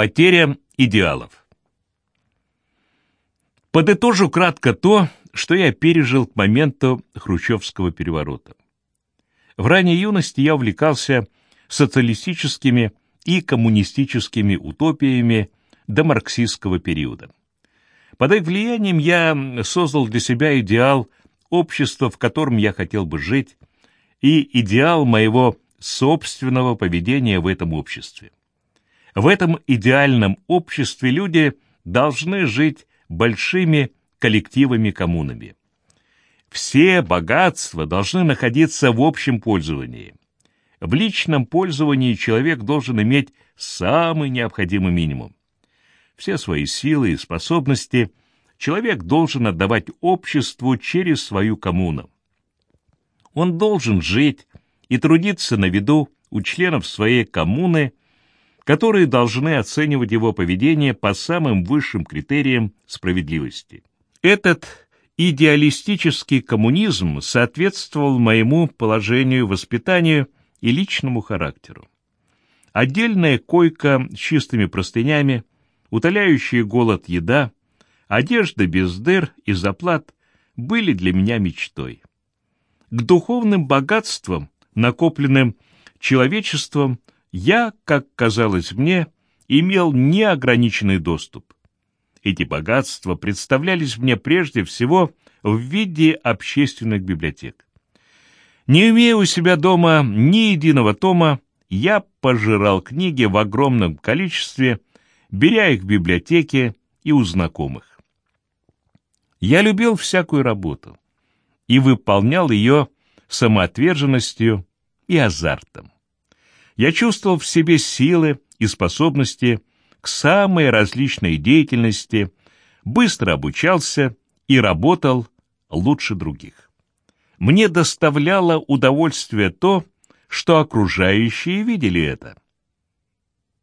Потеря идеалов. Подытожу кратко то, что я пережил к моменту Хрущевского переворота. В ранней юности я увлекался социалистическими и коммунистическими утопиями до марксистского периода. Под их влиянием я создал для себя идеал общества, в котором я хотел бы жить, и идеал моего собственного поведения в этом обществе. В этом идеальном обществе люди должны жить большими коллективами-коммунами. Все богатства должны находиться в общем пользовании. В личном пользовании человек должен иметь самый необходимый минимум. Все свои силы и способности человек должен отдавать обществу через свою коммуну. Он должен жить и трудиться на виду у членов своей коммуны, которые должны оценивать его поведение по самым высшим критериям справедливости. Этот идеалистический коммунизм соответствовал моему положению, воспитанию и личному характеру. Отдельная койка с чистыми простынями, утоляющая голод еда, одежда без дыр и заплат были для меня мечтой. К духовным богатствам, накопленным человечеством, я, как казалось мне, имел неограниченный доступ. Эти богатства представлялись мне прежде всего в виде общественных библиотек. Не имея у себя дома ни единого тома, я пожирал книги в огромном количестве, беря их в библиотеке и у знакомых. Я любил всякую работу и выполнял ее самоотверженностью и азартом. Я чувствовал в себе силы и способности к самой различной деятельности, быстро обучался и работал лучше других. Мне доставляло удовольствие то, что окружающие видели это.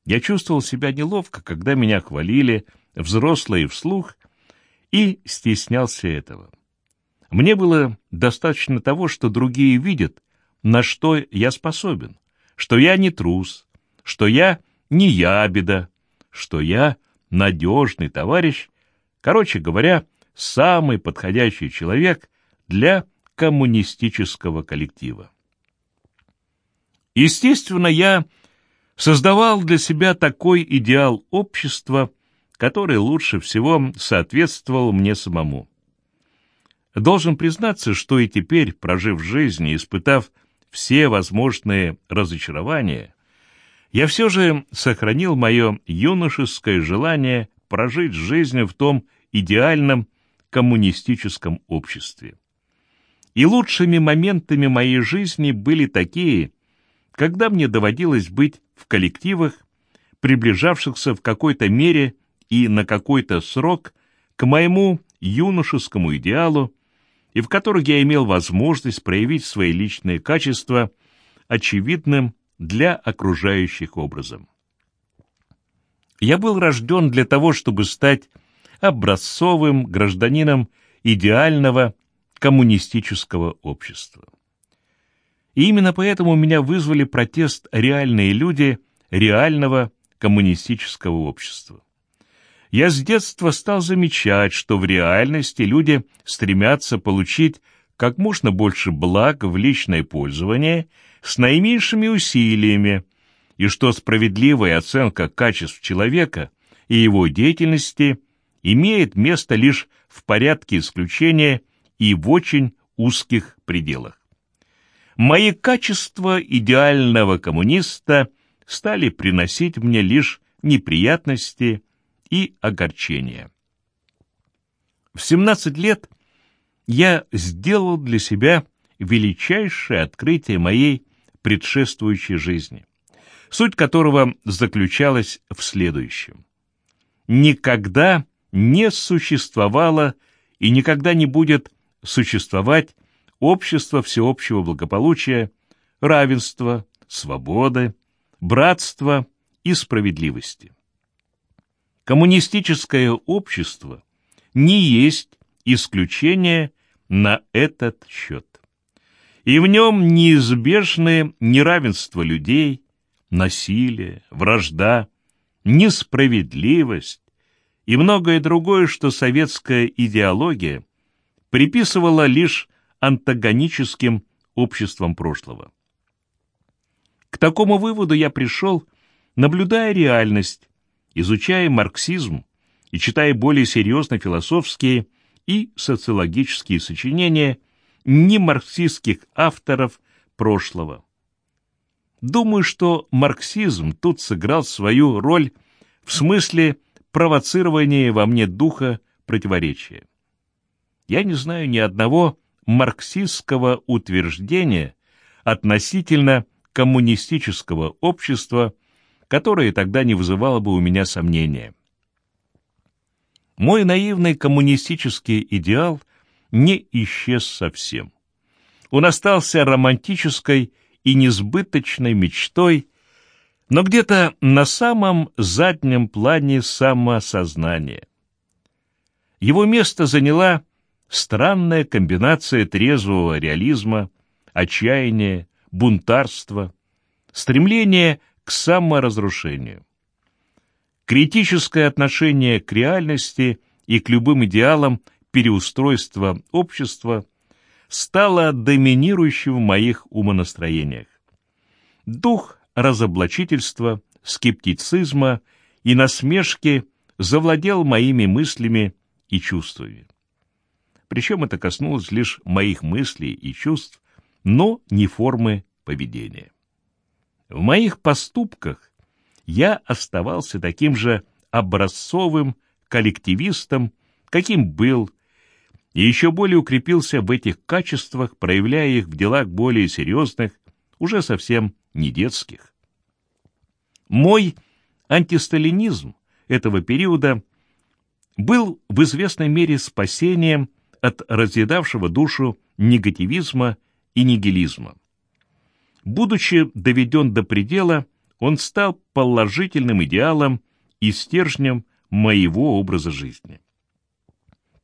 Я чувствовал себя неловко, когда меня хвалили, взрослые вслух, и стеснялся этого. Мне было достаточно того, что другие видят, на что я способен, что я не трус, что я не ябеда, что я надежный товарищ, короче говоря, самый подходящий человек для коммунистического коллектива. Естественно, я создавал для себя такой идеал общества, который лучше всего соответствовал мне самому. Должен признаться, что и теперь, прожив жизнь и испытав все возможные разочарования, я все же сохранил мое юношеское желание прожить жизнь в том идеальном коммунистическом обществе. И лучшими моментами моей жизни были такие, когда мне доводилось быть в коллективах, приближавшихся в какой-то мере и на какой-то срок к моему юношескому идеалу, и в которых я имел возможность проявить свои личные качества очевидным для окружающих образом. Я был рожден для того, чтобы стать образцовым гражданином идеального коммунистического общества. И именно поэтому меня вызвали протест реальные люди реального коммунистического общества. Я с детства стал замечать, что в реальности люди стремятся получить как можно больше благ в личное пользование с наименьшими усилиями, и что справедливая оценка качеств человека и его деятельности имеет место лишь в порядке исключения и в очень узких пределах. Мои качества идеального коммуниста стали приносить мне лишь неприятности и огорчения. В 17 лет я сделал для себя величайшее открытие моей предшествующей жизни, суть которого заключалась в следующем. Никогда не существовало и никогда не будет существовать общество всеобщего благополучия, равенства, свободы, братства и справедливости. Коммунистическое общество не есть исключение на этот счет. И в нем неизбежны неравенство людей, насилие, вражда, несправедливость и многое другое, что советская идеология приписывала лишь антагоническим обществам прошлого. К такому выводу я пришел, наблюдая реальность, изучая марксизм и читая более серьезно философские и социологические сочинения немарксистских авторов прошлого. Думаю, что марксизм тут сыграл свою роль в смысле провоцирования во мне духа противоречия. Я не знаю ни одного марксистского утверждения относительно коммунистического общества, которое тогда не вызывало бы у меня сомнения. Мой наивный коммунистический идеал не исчез совсем. Он остался романтической и несбыточной мечтой, но где-то на самом заднем плане самосознания. Его место заняла странная комбинация трезвого реализма, отчаяния, бунтарства, стремления к саморазрушению. Критическое отношение к реальности и к любым идеалам переустройства общества стало доминирующим в моих умонастроениях. Дух разоблачительства, скептицизма и насмешки завладел моими мыслями и чувствами. Причем это коснулось лишь моих мыслей и чувств, но не формы поведения. В моих поступках я оставался таким же образцовым коллективистом, каким был, и еще более укрепился в этих качествах, проявляя их в делах более серьезных, уже совсем не детских. Мой антисталинизм этого периода был в известной мере спасением от разъедавшего душу негативизма и нигилизма. Будучи доведен до предела, он стал положительным идеалом и стержнем моего образа жизни.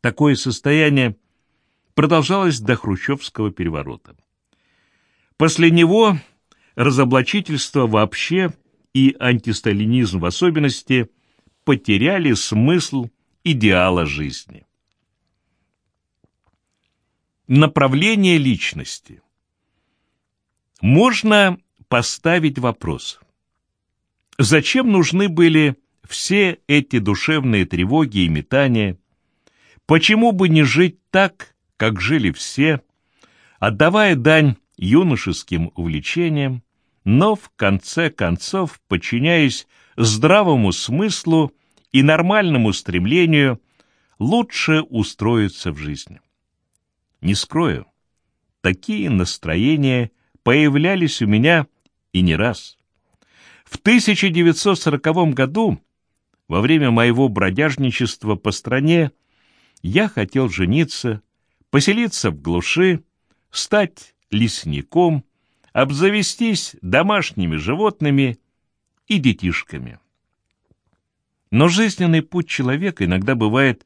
Такое состояние продолжалось до Хрущевского переворота. После него разоблачительство вообще и антисталинизм в особенности потеряли смысл идеала жизни. Направление личности. Можно поставить вопрос. Зачем нужны были все эти душевные тревоги и метания? Почему бы не жить так, как жили все, отдавая дань юношеским увлечениям, но в конце концов подчиняясь здравому смыслу и нормальному стремлению лучше устроиться в жизни? Не скрою, такие настроения появлялись у меня и не раз. В 1940 году, во время моего бродяжничества по стране, я хотел жениться, поселиться в глуши, стать лесником, обзавестись домашними животными и детишками. Но жизненный путь человека иногда бывает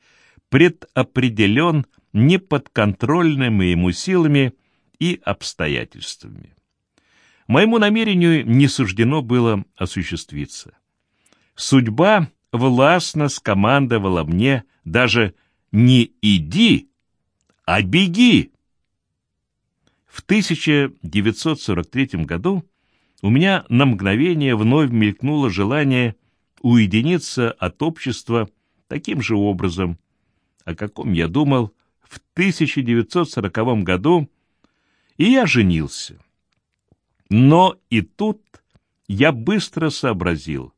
предопределен неподконтрольными ему силами и обстоятельствами. Моему намерению не суждено было осуществиться. Судьба властно скомандовала мне даже не «иди», а «беги». В 1943 году у меня на мгновение вновь мелькнуло желание уединиться от общества таким же образом, о каком я думал в 1940 году, и я женился. Но и тут я быстро сообразил,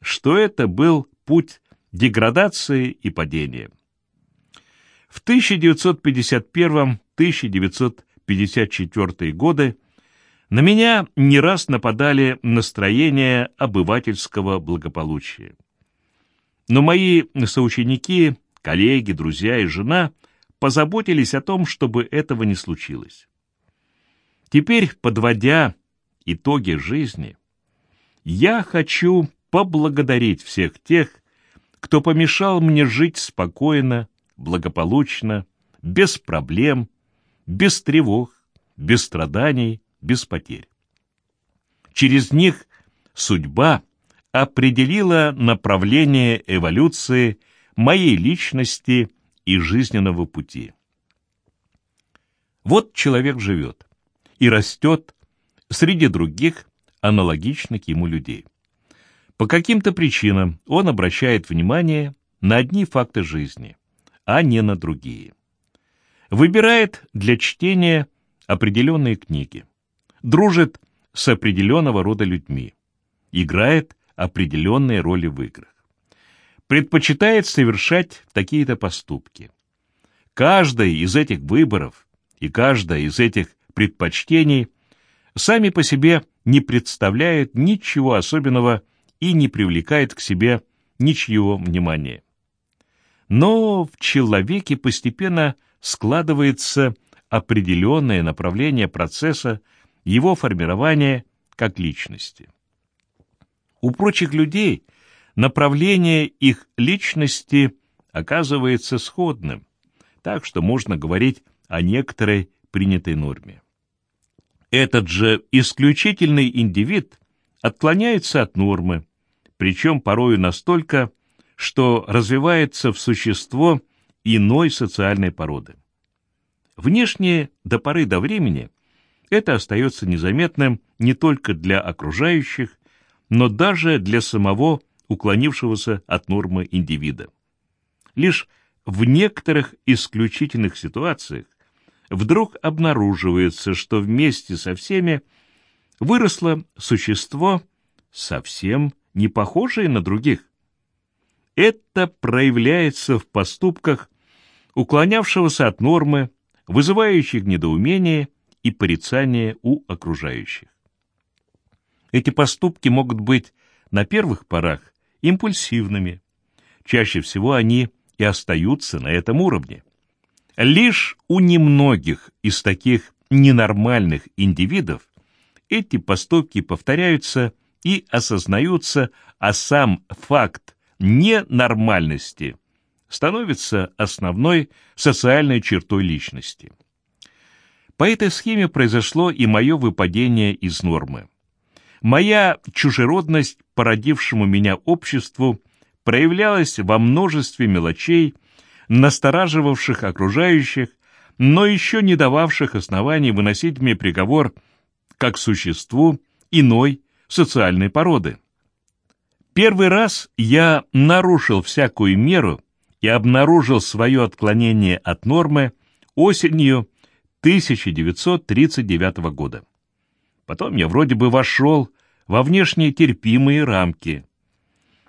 что это был путь деградации и падения. В 1951-1954 годы на меня не раз нападали настроения обывательского благополучия. Но мои соученики, коллеги, друзья и жена позаботились о том, чтобы этого не случилось. Теперь, подводя итоги жизни, я хочу поблагодарить всех тех, кто помешал мне жить спокойно, благополучно, без проблем, без тревог, без страданий, без потерь. Через них судьба определило направление эволюции моей личности и жизненного пути. Вот человек живет и растет среди других аналогичных ему людей. По каким-то причинам он обращает внимание на одни факты жизни, а не на другие. Выбирает для чтения определенные книги, дружит с определенного рода людьми, играет определенные роли в играх, предпочитает совершать такие-то поступки. Каждый из этих выборов и каждое из этих предпочтений сами по себе не представляет ничего особенного и не привлекает к себе ничьего внимания. Но в человеке постепенно складывается определенное направление процесса его формирования как личности. У прочих людей направление их личности оказывается сходным, так что можно говорить о некоторой принятой норме. Этот же исключительный индивид отклоняется от нормы, причем порою настолько, что развивается в существо иной социальной породы. Внешне до поры до времени это остается незаметным не только для окружающих, но даже для самого уклонившегося от нормы индивида. Лишь в некоторых исключительных ситуациях вдруг обнаруживается, что вместе со всеми выросло существо совсем не похожие на других. Это проявляется в поступках уклонявшегося от нормы, вызывающих недоумение и порицание у окружающих. Эти поступки могут быть на первых порах импульсивными. Чаще всего они и остаются на этом уровне. Лишь у немногих из таких ненормальных индивидов эти поступки повторяются и осознаются, а сам факт ненормальности становится основной социальной чертой личности. По этой схеме произошло и мое выпадение из нормы. Моя чужеродность породившему меня обществу проявлялась во множестве мелочей, настораживавших окружающих, но еще не дававших оснований выносить мне приговор как существу иной социальной породы. Первый раз я нарушил всякую меру и обнаружил свое отклонение от нормы осенью 1939 года. Потом я вроде бы вошел во внешние терпимые рамки.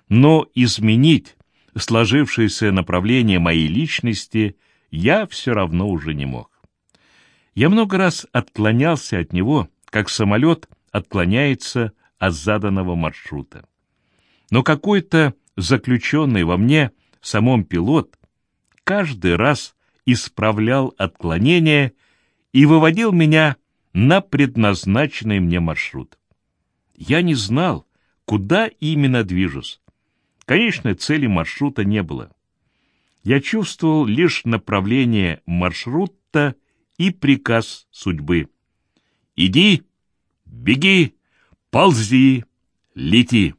Но изменить сложившееся направление моей личности я все равно уже не мог. Я много раз отклонялся от него, как самолет отклоняется от заданного маршрута. Но какой-то заключенный во мне самом пилот каждый раз исправлял отклонение и выводил меня на предназначенный мне маршрут. Я не знал, куда именно движусь. Конечной цели маршрута не было. Я чувствовал лишь направление маршрута и приказ судьбы. «Иди, беги, ползи, лети.